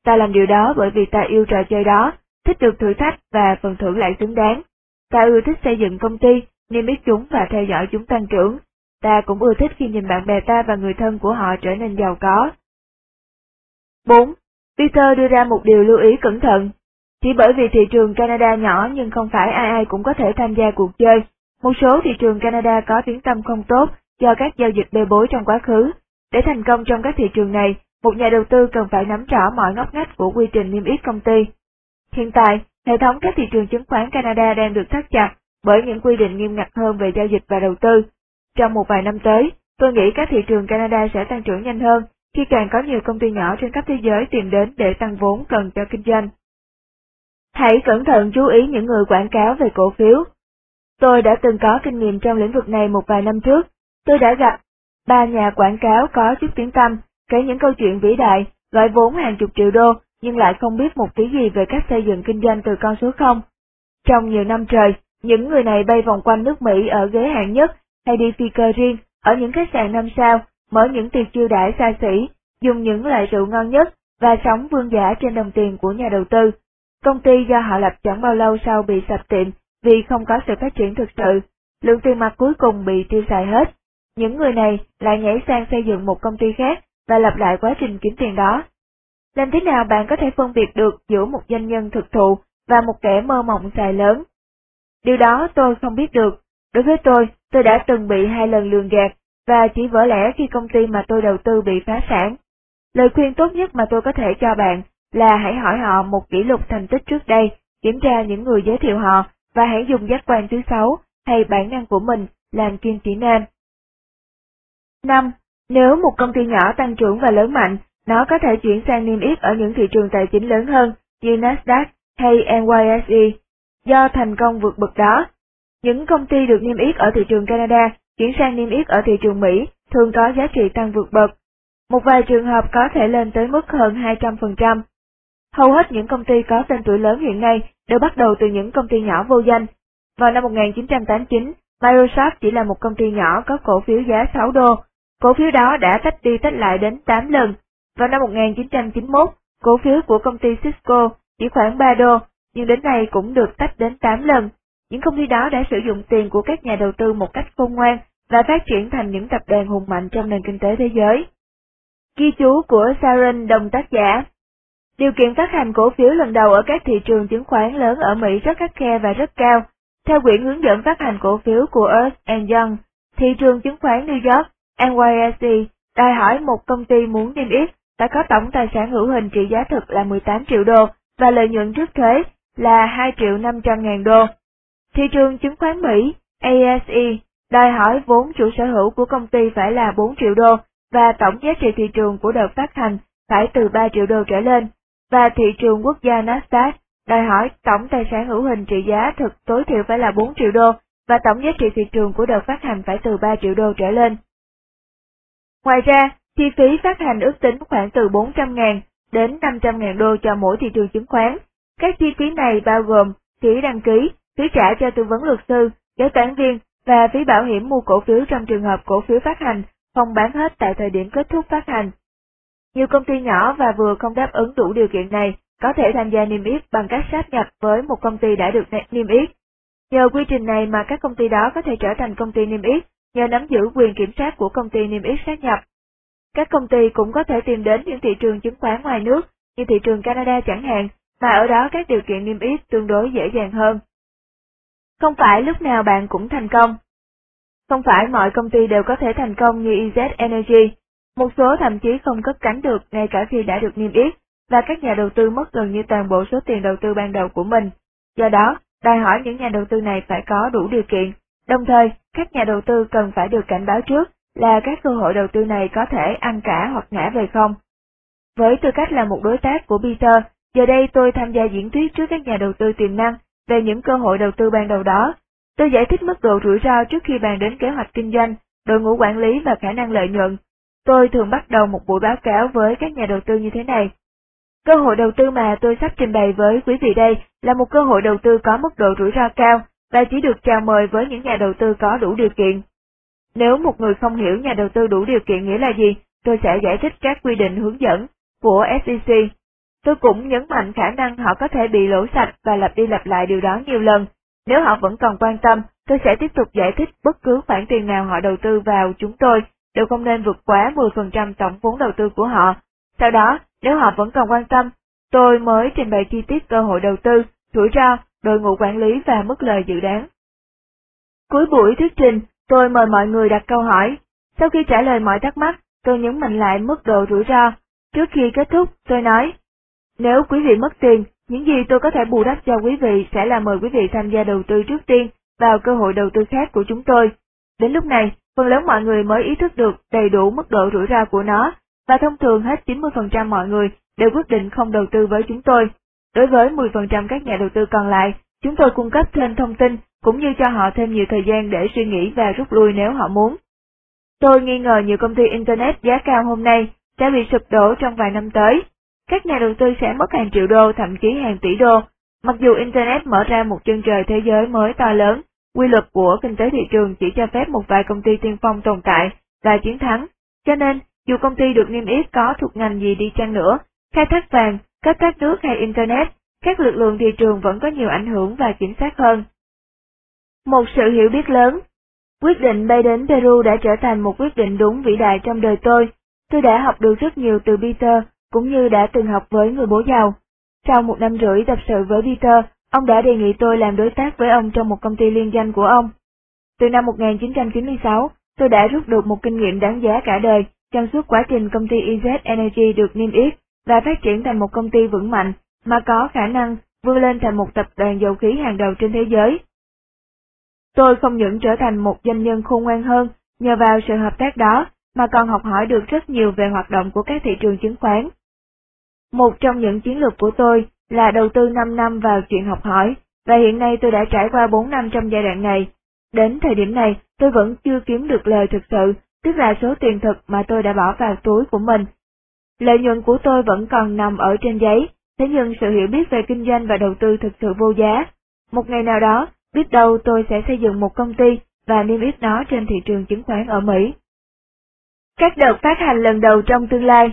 Ta làm điều đó bởi vì ta yêu trò chơi đó, thích được thử thách và phần thưởng lại xứng đáng. Ta ưa thích xây dựng công ty, niêm yết chúng và theo dõi chúng tăng trưởng. Ta cũng ưa thích khi nhìn bạn bè ta và người thân của họ trở nên giàu có. 4. Peter đưa ra một điều lưu ý cẩn thận. Chỉ bởi vì thị trường Canada nhỏ nhưng không phải ai ai cũng có thể tham gia cuộc chơi. Một số thị trường Canada có tiếng tâm không tốt do các giao dịch bê bối trong quá khứ. Để thành công trong các thị trường này, một nhà đầu tư cần phải nắm rõ mọi ngóc ngách của quy trình niêm yết công ty. Hiện tại, hệ thống các thị trường chứng khoán Canada đang được thắt chặt bởi những quy định nghiêm ngặt hơn về giao dịch và đầu tư. Trong một vài năm tới, tôi nghĩ các thị trường Canada sẽ tăng trưởng nhanh hơn khi càng có nhiều công ty nhỏ trên khắp thế giới tìm đến để tăng vốn cần cho kinh doanh. Hãy cẩn thận chú ý những người quảng cáo về cổ phiếu. Tôi đã từng có kinh nghiệm trong lĩnh vực này một vài năm trước. Tôi đã gặp ba nhà quảng cáo có chút tiếng tăm, kể những câu chuyện vĩ đại, gọi vốn hàng chục triệu đô, nhưng lại không biết một tí gì về cách xây dựng kinh doanh từ con số không. Trong nhiều năm trời, những người này bay vòng quanh nước Mỹ ở ghế hạng nhất, hay đi phi cơ riêng, ở những khách sạn năm sao, mở những tiệc chiêu đãi xa xỉ, dùng những loại rượu ngon nhất, và sống vương giả trên đồng tiền của nhà đầu tư. Công ty do họ lập chẳng bao lâu sau bị sập tiệm vì không có sự phát triển thực sự, lượng tiền mặt cuối cùng bị tiêu xài hết. Những người này lại nhảy sang xây dựng một công ty khác và lặp lại quá trình kiếm tiền đó. Làm thế nào bạn có thể phân biệt được giữa một doanh nhân thực thụ và một kẻ mơ mộng xài lớn? Điều đó tôi không biết được. Đối với tôi, tôi đã từng bị hai lần lường gạt, và chỉ vỡ lẽ khi công ty mà tôi đầu tư bị phá sản. Lời khuyên tốt nhất mà tôi có thể cho bạn là hãy hỏi họ một kỷ lục thành tích trước đây, kiểm tra những người giới thiệu họ, và hãy dùng giác quan thứ sáu hay bản năng của mình làm kim chỉ nam. 5. Nếu một công ty nhỏ tăng trưởng và lớn mạnh, nó có thể chuyển sang niêm yết ở những thị trường tài chính lớn hơn như Nasdaq hay NYSE. Do thành công vượt bậc đó, những công ty được niêm yết ở thị trường Canada chuyển sang niêm yết ở thị trường Mỹ thường có giá trị tăng vượt bậc. Một vài trường hợp có thể lên tới mức hơn 200%. Hầu hết những công ty có tên tuổi lớn hiện nay đều bắt đầu từ những công ty nhỏ vô danh. Vào năm 1989, Microsoft chỉ là một công ty nhỏ có cổ phiếu giá 6 đô. Cổ phiếu đó đã tách đi tách lại đến 8 lần. Vào năm 1991, cổ phiếu của công ty Cisco chỉ khoảng 3 đô, nhưng đến nay cũng được tách đến 8 lần. Những công ty đó đã sử dụng tiền của các nhà đầu tư một cách khôn ngoan và phát triển thành những tập đoàn hùng mạnh trong nền kinh tế thế giới. Ghi chú của Sharon đồng tác giả Điều kiện phát hành cổ phiếu lần đầu ở các thị trường chứng khoán lớn ở Mỹ rất khắc khe và rất cao. Theo quyển hướng dẫn phát hành cổ phiếu của Earth and Young, thị trường chứng khoán New York, NYSE, đòi hỏi một công ty muốn niêm yết phải có tổng tài sản hữu hình trị giá thực là 18 triệu đô và lợi nhuận trước thuế là 2 triệu 500 ngàn đô. Thị trường chứng khoán Mỹ, ASE, đòi hỏi vốn chủ sở hữu của công ty phải là 4 triệu đô và tổng giá trị thị trường của đợt phát hành phải từ 3 triệu đô trở lên, và thị trường quốc gia Nasdaq đòi hỏi tổng tài sản hữu hình trị giá thực tối thiểu phải là 4 triệu đô và tổng giá trị thị trường của đợt phát hành phải từ 3 triệu đô trở lên. Ngoài ra, chi phí phát hành ước tính khoảng từ 400.000 đến 500.000 đô cho mỗi thị trường chứng khoán. Các chi phí này bao gồm phí đăng ký, phí trả cho tư vấn luật sư, kế toán viên và phí bảo hiểm mua cổ phiếu trong trường hợp cổ phiếu phát hành không bán hết tại thời điểm kết thúc phát hành. Nhiều công ty nhỏ và vừa không đáp ứng đủ điều kiện này có thể tham gia niêm yết bằng cách sát nhập với một công ty đã được niêm yết. Nhờ quy trình này mà các công ty đó có thể trở thành công ty niêm yết, nhờ nắm giữ quyền kiểm soát của công ty niêm yết sát nhập. Các công ty cũng có thể tìm đến những thị trường chứng khoán ngoài nước, như thị trường Canada chẳng hạn, mà ở đó các điều kiện niêm yết tương đối dễ dàng hơn. Không phải lúc nào bạn cũng thành công. Không phải mọi công ty đều có thể thành công như EZ Energy, một số thậm chí không cất cánh được ngay cả khi đã được niêm yết, và các nhà đầu tư mất gần như toàn bộ số tiền đầu tư ban đầu của mình. Do đó, đòi hỏi những nhà đầu tư này phải có đủ điều kiện, đồng thời các nhà đầu tư cần phải được cảnh báo trước là các cơ hội đầu tư này có thể ăn cả hoặc ngã về không. Với tư cách là một đối tác của Peter, giờ đây tôi tham gia diễn thuyết trước các nhà đầu tư tiềm năng về những cơ hội đầu tư ban đầu đó. Tôi giải thích mức độ rủi ro trước khi bàn đến kế hoạch kinh doanh, đội ngũ quản lý và khả năng lợi nhuận. Tôi thường bắt đầu một buổi báo cáo với các nhà đầu tư như thế này. Cơ hội đầu tư mà tôi sắp trình bày với quý vị đây là một cơ hội đầu tư có mức độ rủi ro cao và chỉ được chào mời với những nhà đầu tư có đủ điều kiện. Nếu một người không hiểu nhà đầu tư đủ điều kiện nghĩa là gì, tôi sẽ giải thích các quy định hướng dẫn của SEC. Tôi cũng nhấn mạnh khả năng họ có thể bị lỗ sạch và lặp đi lặp lại điều đó nhiều lần. Nếu họ vẫn còn quan tâm, tôi sẽ tiếp tục giải thích bất cứ khoản tiền nào họ đầu tư vào chúng tôi đều không nên vượt quá 10% tổng vốn đầu tư của họ. Sau đó, nếu họ vẫn còn quan tâm, tôi mới trình bày chi tiết cơ hội đầu tư, rủi ro, đội ngũ quản lý và mức lời dự đoán Cuối buổi thuyết trình, tôi mời mọi người đặt câu hỏi. Sau khi trả lời mọi thắc mắc, tôi nhấn mạnh lại mức độ rủi ro. Trước khi kết thúc, tôi nói, nếu quý vị mất tiền, những gì tôi có thể bù đắp cho quý vị sẽ là mời quý vị tham gia đầu tư trước tiên vào cơ hội đầu tư khác của chúng tôi. Đến lúc này, phần lớn mọi người mới ý thức được đầy đủ mức độ rủi ro của nó, và thông thường hết 90% mọi người đều quyết định không đầu tư với chúng tôi. Đối với 10% các nhà đầu tư còn lại, chúng tôi cung cấp thêm thông tin cũng như cho họ thêm nhiều thời gian để suy nghĩ và rút lui nếu họ muốn. Tôi nghi ngờ nhiều công ty Internet giá cao hôm nay sẽ bị sụp đổ trong vài năm tới. Các nhà đầu tư sẽ mất hàng triệu đô thậm chí hàng tỷ đô. Mặc dù Internet mở ra một chân trời thế giới mới to lớn, quy luật của kinh tế thị trường chỉ cho phép một vài công ty tiên phong tồn tại và chiến thắng. Cho nên, dù công ty được niêm yết có thuộc ngành gì đi chăng nữa, khai thác vàng, cấp các nước hay Internet, các lực lượng thị trường vẫn có nhiều ảnh hưởng và kiểm soát hơn. Một sự hiểu biết lớn Quyết định bay đến Peru đã trở thành một quyết định đúng vĩ đại trong đời tôi. Tôi đã học được rất nhiều từ Peter, cũng như đã từng học với người bố giàu. Sau một năm rưỡi tập sự với Peter, ông đã đề nghị tôi làm đối tác với ông trong một công ty liên danh của ông. Từ năm 1996, tôi đã rút được một kinh nghiệm đáng giá cả đời trong suốt quá trình công ty EZ Energy được niêm yết và phát triển thành một công ty vững mạnh mà có khả năng vươn lên thành một tập đoàn dầu khí hàng đầu trên thế giới. Tôi không những trở thành một doanh nhân khôn ngoan hơn nhờ vào sự hợp tác đó, mà còn học hỏi được rất nhiều về hoạt động của các thị trường chứng khoán. Một trong những chiến lược của tôi là đầu tư 5 năm vào chuyện học hỏi, và hiện nay tôi đã trải qua 4 năm trong giai đoạn này. Đến thời điểm này, tôi vẫn chưa kiếm được lời thực sự, tức là số tiền thực mà tôi đã bỏ vào túi của mình. Lợi nhuận của tôi vẫn còn nằm ở trên giấy, thế nhưng sự hiểu biết về kinh doanh và đầu tư thực sự vô giá. Một ngày nào đó, biết đâu tôi sẽ xây dựng một công ty và niêm yết nó trên thị trường chứng khoán ở Mỹ. Các đợt phát hành lần đầu trong tương lai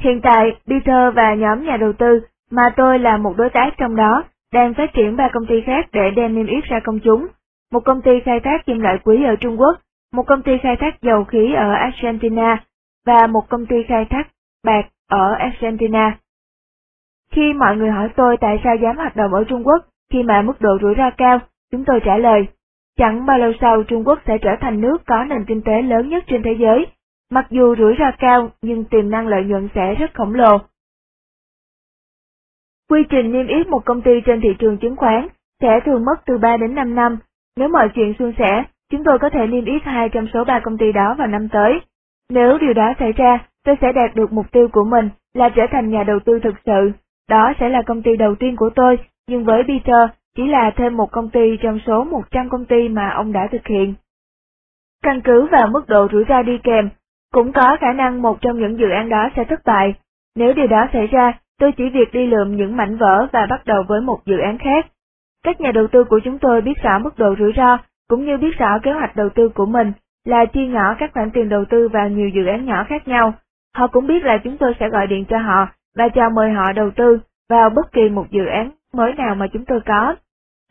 Hiện tại, Peter và nhóm nhà đầu tư, mà tôi là một đối tác trong đó, đang phát triển ba công ty khác để đem niêm yết ra công chúng. Một công ty khai thác kim loại quý ở Trung Quốc, một công ty khai thác dầu khí ở Argentina, và một công ty khai thác bạc ở Argentina. Khi mọi người hỏi tôi tại sao dám hoạt động ở Trung Quốc khi mà mức độ rủi ro cao, chúng tôi trả lời, chẳng bao lâu sau Trung Quốc sẽ trở thành nước có nền kinh tế lớn nhất trên thế giới, mặc dù rủi ro cao nhưng tiềm năng lợi nhuận sẽ rất khổng lồ. Quy trình niêm yết một công ty trên thị trường chứng khoán sẽ thường mất từ 3 đến 5 năm. Nếu mọi chuyện suôn sẻ, chúng tôi có thể niêm yết hai trong số 3 công ty đó vào năm tới. Nếu điều đó xảy ra, tôi sẽ đạt được mục tiêu của mình là trở thành nhà đầu tư thực sự. Đó sẽ là công ty đầu tiên của tôi, nhưng với Peter chỉ là thêm một công ty trong số 100 công ty mà ông đã thực hiện. Căn cứ vào mức độ rủi ro đi kèm, cũng có khả năng một trong những dự án đó sẽ thất bại. Nếu điều đó xảy ra, tôi chỉ việc đi lượm những mảnh vỡ và bắt đầu với một dự án khác. Các nhà đầu tư của chúng tôi biết rõ mức độ rủi ro, cũng như biết rõ kế hoạch đầu tư của mình, là chia nhỏ các khoản tiền đầu tư vào nhiều dự án nhỏ khác nhau. Họ cũng biết là chúng tôi sẽ gọi điện cho họ và chào mời họ đầu tư vào bất kỳ một dự án mới nào mà chúng tôi có.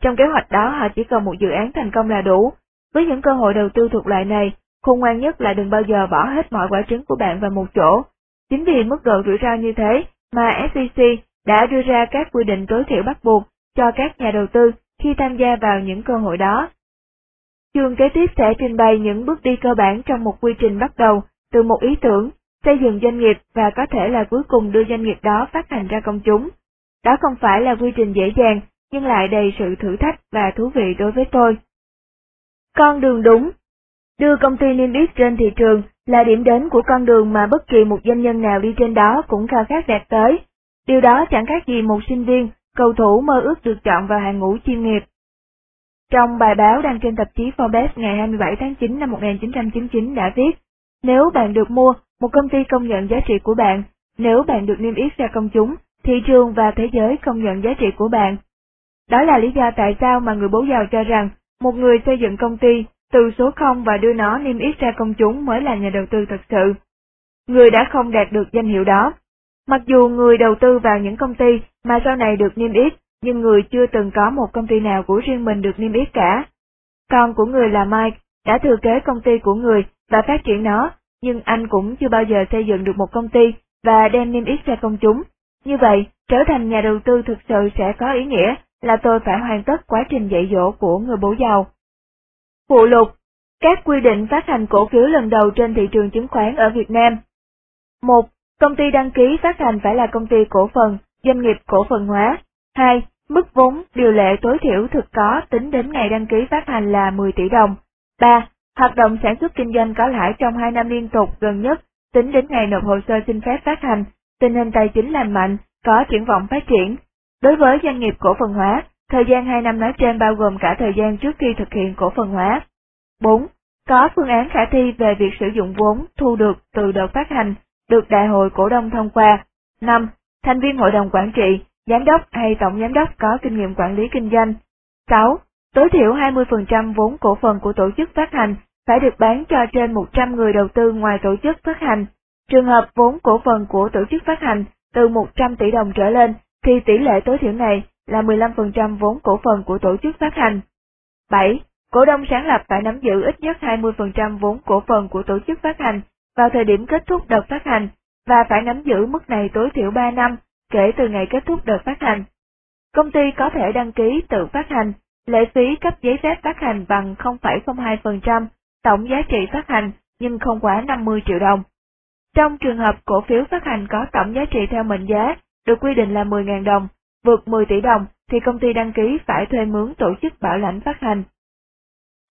Trong kế hoạch đó họ chỉ cần một dự án thành công là đủ. Với những cơ hội đầu tư thuộc loại này, khôn ngoan nhất là đừng bao giờ bỏ hết mọi quả trứng của bạn vào một chỗ. Chính vì mức độ rủi ro như thế mà SEC đã đưa ra các quy định tối thiểu bắt buộc cho các nhà đầu tư khi tham gia vào những cơ hội đó. Chương kế tiếp sẽ trình bày những bước đi cơ bản trong một quy trình bắt đầu từ một ý tưởng, xây dựng doanh nghiệp và có thể là cuối cùng đưa doanh nghiệp đó phát hành ra công chúng. Đó không phải là quy trình dễ dàng, nhưng lại đầy sự thử thách và thú vị đối với tôi. Con đường đúng Đưa công ty niêm yết trên thị trường là điểm đến của con đường mà bất kỳ một doanh nhân nào đi trên đó cũng khao khát đạt tới. Điều đó chẳng khác gì một sinh viên, cầu thủ mơ ước được chọn vào hàng ngũ chuyên nghiệp. Trong bài báo đăng trên tạp chí Forbes ngày 27 tháng 9 năm 1999 đã viết, nếu bạn được mua, một công ty công nhận giá trị của bạn, nếu bạn được niêm yết ra công chúng, thị trường và thế giới công nhận giá trị của bạn. Đó là lý do tại sao mà người bố giàu cho rằng một người xây dựng công ty từ số 0 và đưa nó niêm yết ra công chúng mới là nhà đầu tư thật sự. Người đã không đạt được danh hiệu đó. Mặc dù người đầu tư vào những công ty mà sau này được niêm yết, nhưng người chưa từng có một công ty nào của riêng mình được niêm yết cả. Con của người là Mike, đã thừa kế công ty của người và phát triển nó, nhưng anh cũng chưa bao giờ xây dựng được một công ty và đem niêm yết ra công chúng. Như vậy, trở thành nhà đầu tư thực sự sẽ có ý nghĩa là tôi phải hoàn tất quá trình dạy dỗ của người bố giàu. Phụ lục, các quy định phát hành cổ phiếu lần đầu trên thị trường chứng khoán ở Việt Nam. 1. Công ty đăng ký phát hành phải là công ty cổ phần, doanh nghiệp cổ phần hóa. 2. Mức vốn điều lệ tối thiểu thực có tính đến ngày đăng ký phát hành là 10 tỷ đồng. 3. Hoạt động sản xuất kinh doanh có lãi trong 2 năm liên tục gần nhất, tính đến ngày nộp hồ sơ xin phép phát hành, tình hình tài chính lành mạnh, có triển vọng phát triển. Đối với doanh nghiệp cổ phần hóa, thời gian 2 năm nói trên bao gồm cả thời gian trước khi thực hiện cổ phần hóa. 4. Có phương án khả thi về việc sử dụng vốn thu được từ đợt phát hành, được đại hội cổ đông thông qua. 5. Thành viên hội đồng quản trị, giám đốc hay tổng giám đốc có kinh nghiệm quản lý kinh doanh. 6. Tối thiểu 20% vốn cổ phần của tổ chức phát hành phải được bán cho trên 100 người đầu tư ngoài tổ chức phát hành. Trường hợp vốn cổ phần của tổ chức phát hành từ 100 tỷ đồng trở lên thì tỷ lệ tối thiểu này là 15% vốn cổ phần của tổ chức phát hành. 7. Cổ đông sáng lập phải nắm giữ ít nhất 20% vốn cổ phần của tổ chức phát hành vào thời điểm kết thúc đợt phát hành, và phải nắm giữ mức này tối thiểu 3 năm kể từ ngày kết thúc đợt phát hành. Công ty có thể đăng ký tự phát hành, lệ phí cấp giấy phép phát hành bằng 0,02% tổng giá trị phát hành nhưng không quá 50 triệu đồng. Trong trường hợp cổ phiếu phát hành có tổng giá trị theo mệnh giá, được quy định là 10.000 đồng, vượt 10 tỷ đồng thì công ty đăng ký phải thuê mướn tổ chức bảo lãnh phát hành.